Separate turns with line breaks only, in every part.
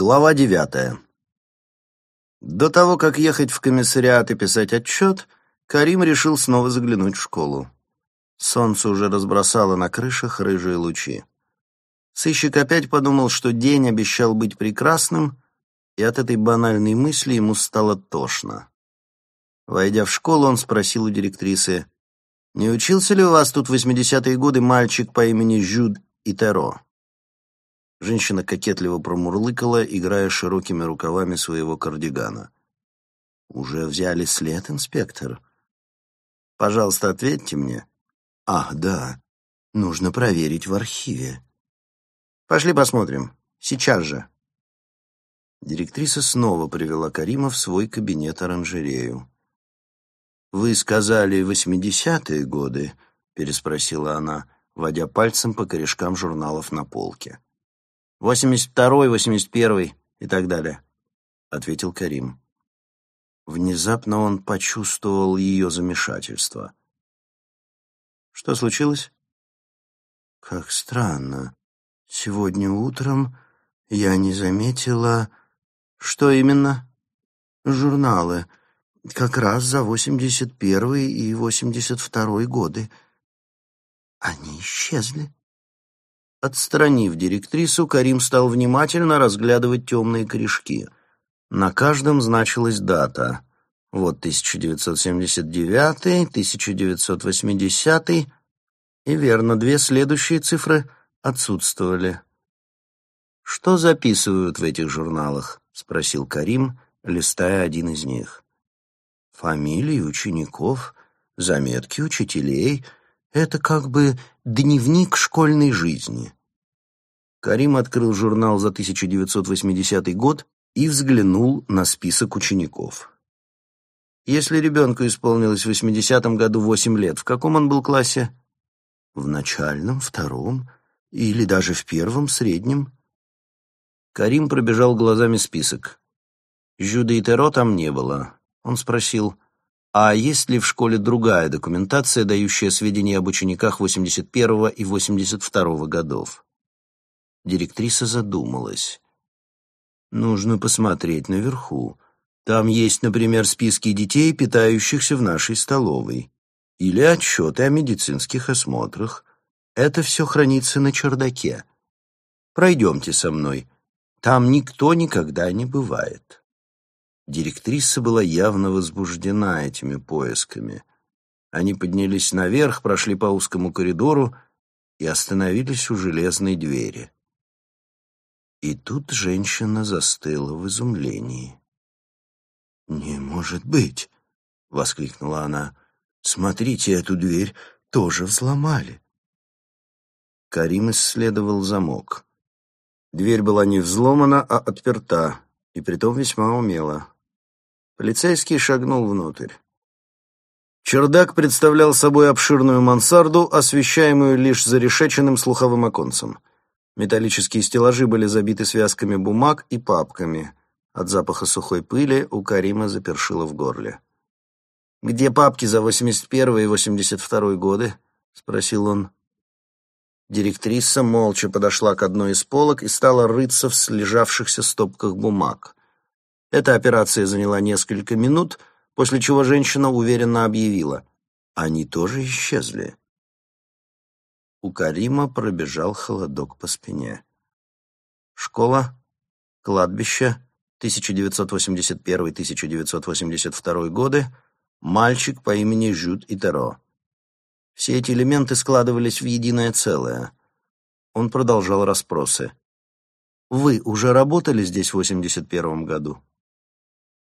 Глава девятая. До того, как ехать в комиссариат и писать отчет, Карим решил снова заглянуть в школу. Солнце уже разбросало на крышах рыжие лучи. Сыщик опять подумал, что день обещал быть прекрасным, и от этой банальной мысли ему стало тошно. Войдя в школу, он спросил у директрисы, «Не учился ли у вас тут в 80-е годы мальчик по имени Жюд Итеро?» Женщина кокетливо промурлыкала, играя широкими рукавами своего кардигана. «Уже взяли след, инспектор?» «Пожалуйста, ответьте мне». «Ах, да. Нужно проверить в архиве». «Пошли посмотрим. Сейчас же». Директриса снова привела Карима в свой кабинет-оранжерею. «Вы сказали восьмидесятые годы?» — переспросила она, водя пальцем по корешкам журналов на полке. Восемьдесят второй, восемьдесят первый и так далее», — ответил Карим. Внезапно он почувствовал ее замешательство. «Что случилось?» «Как странно. Сегодня утром я не заметила...» «Что именно?» «Журналы. Как раз за восемьдесят первый и восемьдесят второй годы. Они исчезли». Отстранив директрису, Карим стал внимательно разглядывать темные корешки. На каждом значилась дата. Вот 1979, 1980 и, верно, две следующие цифры отсутствовали. «Что записывают в этих журналах?» — спросил Карим, листая один из них. «Фамилии учеников, заметки учителей — это как бы дневник школьной жизни. Карим открыл журнал за 1980 год и взглянул на список учеников. Если ребенку исполнилось в 80-м году 8 лет, в каком он был классе? В начальном, втором или даже в первом, среднем. Карим пробежал глазами список. Жюда и Теро там не было. Он спросил, а есть ли в школе другая документация, дающая сведения об учениках 81 и 82 годов? Директриса задумалась. Нужно посмотреть наверху. Там есть, например, списки детей, питающихся в нашей столовой. Или отчеты о медицинских осмотрах. Это все хранится на чердаке. Пройдемте со мной. Там никто никогда не бывает. Директриса была явно возбуждена этими поисками. Они поднялись наверх, прошли по узкому коридору и остановились у железной двери. И тут женщина застыла в изумлении. «Не может быть!» — воскликнула она. «Смотрите, эту дверь тоже взломали». Карим исследовал замок. Дверь была не взломана, а отперта, и притом весьма умело. Полицейский шагнул внутрь. Чердак представлял собой обширную мансарду, освещаемую лишь зарешеченным слуховым оконцем. Металлические стеллажи были забиты связками бумаг и папками. От запаха сухой пыли у Карима запершило в горле. «Где папки за 81 и 82 годы?» — спросил он. Директриса молча подошла к одной из полок и стала рыться в слежавшихся стопках бумаг. Эта операция заняла несколько минут, после чего женщина уверенно объявила. Они тоже исчезли. У Карима пробежал холодок по спине. Школа, кладбище, 1981-1982 годы, мальчик по имени Жюд Итеро. Все эти элементы складывались в единое целое. Он продолжал расспросы. «Вы уже работали здесь в 81 году?»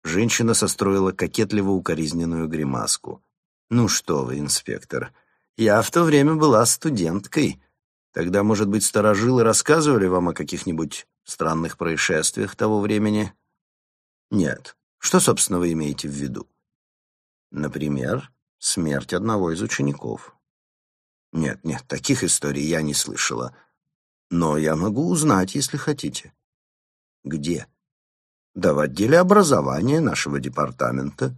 Женщина состроила кокетливо-укоризненную гримаску. «Ну что вы, инспектор, я в то время была студенткой. Тогда, может быть, старожилы рассказывали вам о каких-нибудь странных происшествиях того времени?» «Нет. Что, собственно, вы имеете в виду?» «Например, смерть одного из учеников». «Нет, нет, таких историй я не слышала. Но я могу узнать, если хотите». «Где?» Да в отделе образования нашего департамента.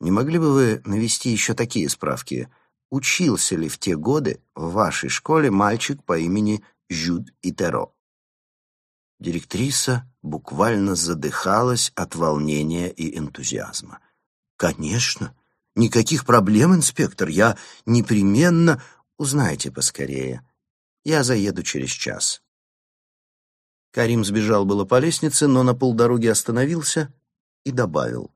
Не могли бы вы навести еще такие справки? Учился ли в те годы в вашей школе мальчик по имени Жюд Итеро? Директриса буквально задыхалась от волнения и энтузиазма. «Конечно! Никаких проблем, инспектор! Я непременно... Узнайте поскорее. Я заеду через час». Карим сбежал было по лестнице, но на полдороги остановился и добавил.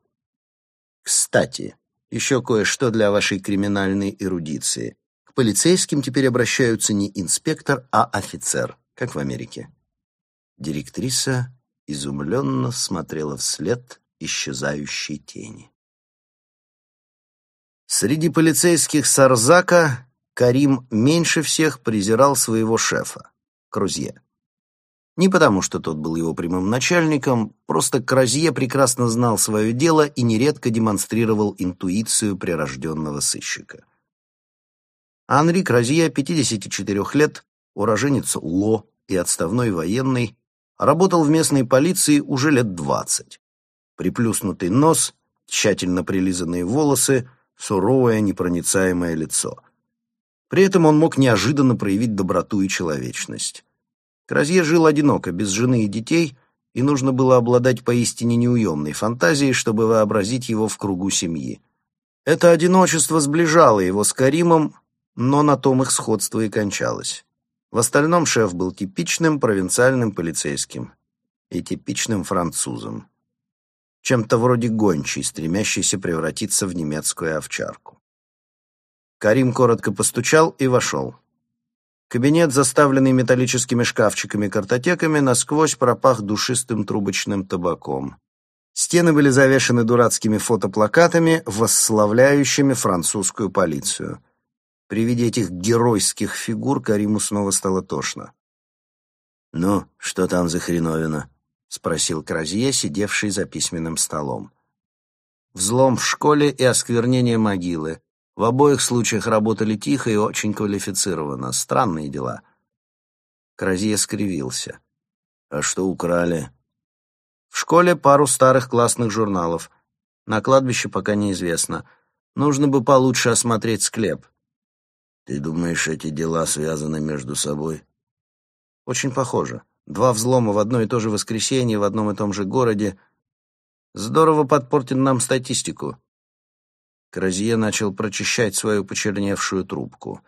«Кстати, еще кое-что для вашей криминальной эрудиции. К полицейским теперь обращаются не инспектор, а офицер, как в Америке». Директриса изумленно смотрела вслед исчезающей тени. Среди полицейских Сарзака Карим меньше всех презирал своего шефа, Крузье. Не потому, что тот был его прямым начальником, просто Кразье прекрасно знал свое дело и нередко демонстрировал интуицию прирожденного сыщика. Анри Кразье, 54 лет, уроженец Ло и отставной военный, работал в местной полиции уже лет 20. Приплюснутый нос, тщательно прилизанные волосы, суровое непроницаемое лицо. При этом он мог неожиданно проявить доброту и человечность. Кразье жил одиноко, без жены и детей, и нужно было обладать поистине неуемной фантазией, чтобы вообразить его в кругу семьи. Это одиночество сближало его с Каримом, но на том их сходство и кончалось. В остальном шеф был типичным провинциальным полицейским и типичным французом. Чем-то вроде гончей, стремящейся превратиться в немецкую овчарку. Карим коротко постучал и вошел. Кабинет, заставленный металлическими шкафчиками-картотеками, насквозь пропах душистым трубочным табаком. Стены были завешаны дурацкими фотоплакатами, восславляющими французскую полицию. При виде этих геройских фигур Кариму снова стало тошно. «Ну, что там за хреновина?» — спросил Кразье, сидевший за письменным столом. «Взлом в школе и осквернение могилы. В обоих случаях работали тихо и очень квалифицированно. Странные дела. Кразье скривился. «А что украли?» «В школе пару старых классных журналов. На кладбище пока неизвестно. Нужно бы получше осмотреть склеп». «Ты думаешь, эти дела связаны между собой?» «Очень похоже. Два взлома в одно и то же воскресенье в одном и том же городе. Здорово подпортит нам статистику». Кразье начал прочищать свою почерневшую трубку.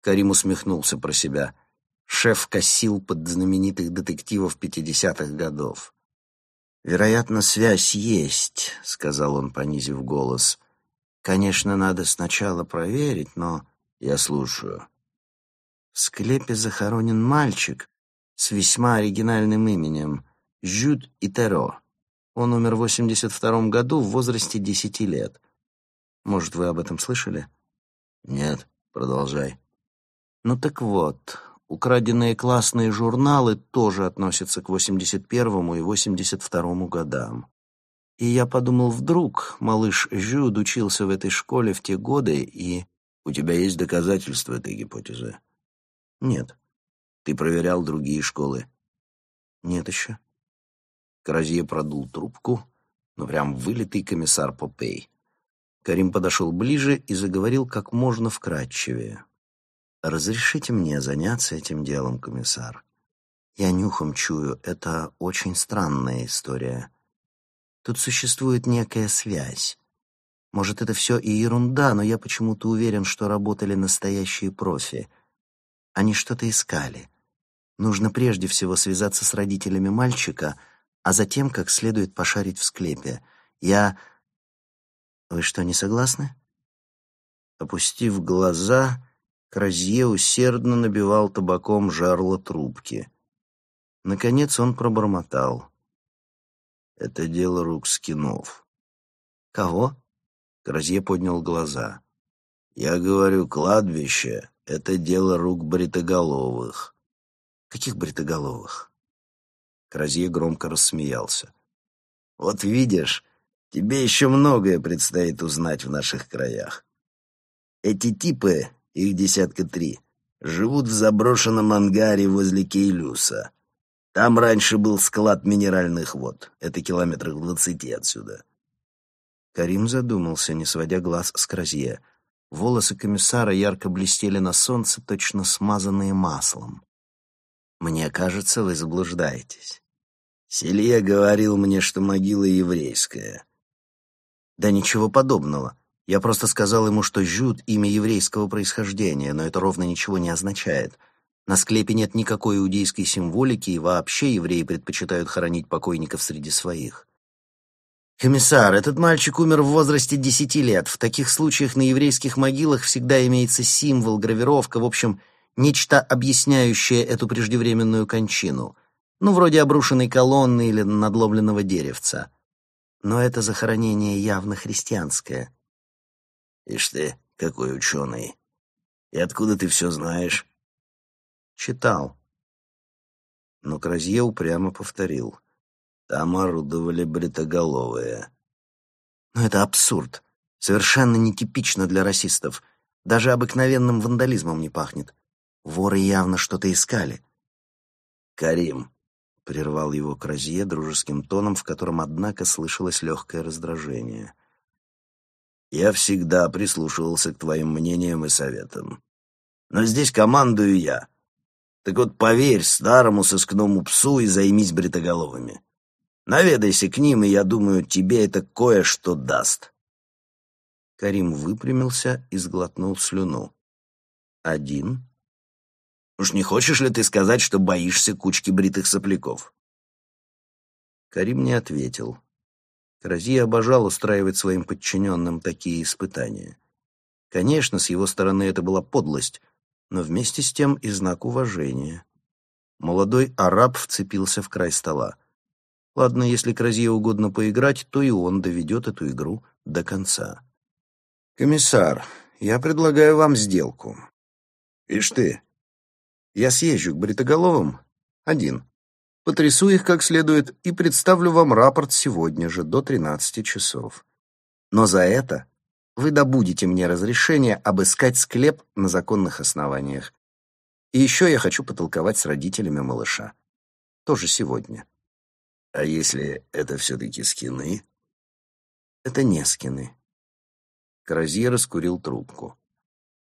Карим усмехнулся про себя. Шеф косил под знаменитых детективов пятидесятых годов. «Вероятно, связь есть», — сказал он, понизив голос. «Конечно, надо сначала проверить, но...» «Я слушаю». В склепе захоронен мальчик с весьма оригинальным именем — Жюд Итеро. Он умер в 82 году в возрасте десяти лет. Может, вы об этом слышали? Нет, продолжай. Ну так вот, украденные классные журналы тоже относятся к 81 и 82 годам. И я подумал, вдруг малыш Жюд учился в этой школе в те годы, и... У тебя есть доказательства этой гипотезы? Нет. Ты проверял другие школы? Нет еще. Кразье продул трубку, но прям вылитый комиссар Попей. Карим подошел ближе и заговорил как можно вкратчивее. «Разрешите мне заняться этим делом, комиссар. Я нюхом чую, это очень странная история. Тут существует некая связь. Может, это все и ерунда, но я почему-то уверен, что работали настоящие профи. Они что-то искали. Нужно прежде всего связаться с родителями мальчика, а затем как следует пошарить в склепе. Я вы что, не согласны? Опустив глаза, Кразье усердно набивал табаком жарло трубки. Наконец он пробормотал. «Это дело рук скинов». «Кого?» Кразье поднял глаза. «Я говорю, кладбище — это дело рук бритоголовых». «Каких бритоголовых?» Кразье громко рассмеялся. «Вот видишь, Тебе еще многое предстоит узнать в наших краях. Эти типы, их десятка три, живут в заброшенном ангаре возле Кейлюса. Там раньше был склад минеральных вод. Это километрах двадцати отсюда. Карим задумался, не сводя глаз с Кразье. Волосы комиссара ярко блестели на солнце, точно смазанные маслом. «Мне кажется, вы заблуждаетесь. Селье говорил мне, что могила еврейская. Да ничего подобного. Я просто сказал ему, что Жюд — имя еврейского происхождения, но это ровно ничего не означает. На склепе нет никакой иудейской символики, и вообще евреи предпочитают хоронить покойников среди своих. «Комиссар, этот мальчик умер в возрасте десяти лет. В таких случаях на еврейских могилах всегда имеется символ, гравировка, в общем, нечто объясняющее эту преждевременную кончину. Ну, вроде обрушенной колонны или надломленного деревца. Но это захоронение явно христианское.
Ишь ты, какой ученый. И откуда ты все знаешь?
Читал. Но Кразье упрямо повторил.
Там орудовали бритоголовые.
Но это абсурд. Совершенно нетипично для расистов. Даже обыкновенным вандализмом не пахнет. Воры явно что-то искали.
«Карим», —
прервал его Кразье дружеским тоном, в котором, однако, слышалось легкое раздражение.
«Я всегда прислушивался к твоим мнениям и советам. Но здесь командую я. Так вот, поверь старому сыскному псу и займись бритоголовыми. Наведайся к ним, и я думаю, тебе это кое-что даст».
Карим выпрямился и сглотнул слюну. «Один?»
Уж не хочешь ли ты сказать, что боишься кучки бритых сопляков?»
Карим не ответил. Крази обожал устраивать своим подчиненным такие испытания. Конечно, с его стороны это была подлость, но вместе с тем и знак уважения. Молодой араб вцепился в край стола. Ладно, если Кразье угодно поиграть, то и он доведет эту игру до конца. «Комиссар, я предлагаю вам сделку».
«Ишь ты,
я съезжу к Бритоголовым один, потрясу их как следует и представлю вам рапорт сегодня же до 13 часов. Но за это вы добудете мне разрешение обыскать склеп на законных основаниях. И еще я хочу потолковать с родителями малыша. Тоже сегодня.
А если это все-таки скины?
Это не скины. Кразье раскурил трубку.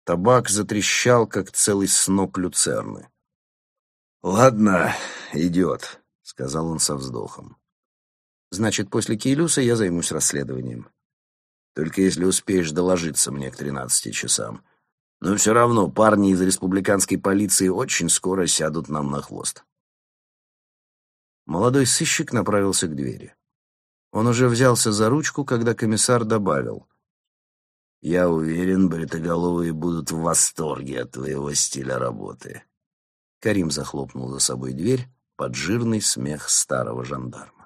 Табак затрещал, как целый сноп люцерны.
«Ладно, идет», — сказал он со вздохом.
«Значит, после Кейлюса я займусь расследованием».
«Только если успеешь доложиться мне к тринадцати часам. Но все равно парни из республиканской полиции очень скоро сядут нам на хвост».
Молодой сыщик направился к двери. Он уже взялся за ручку, когда комиссар добавил —
я уверен, бритоголовые будут в восторге от твоего стиля работы.
Карим захлопнул за собой дверь под жирный смех старого жандарма.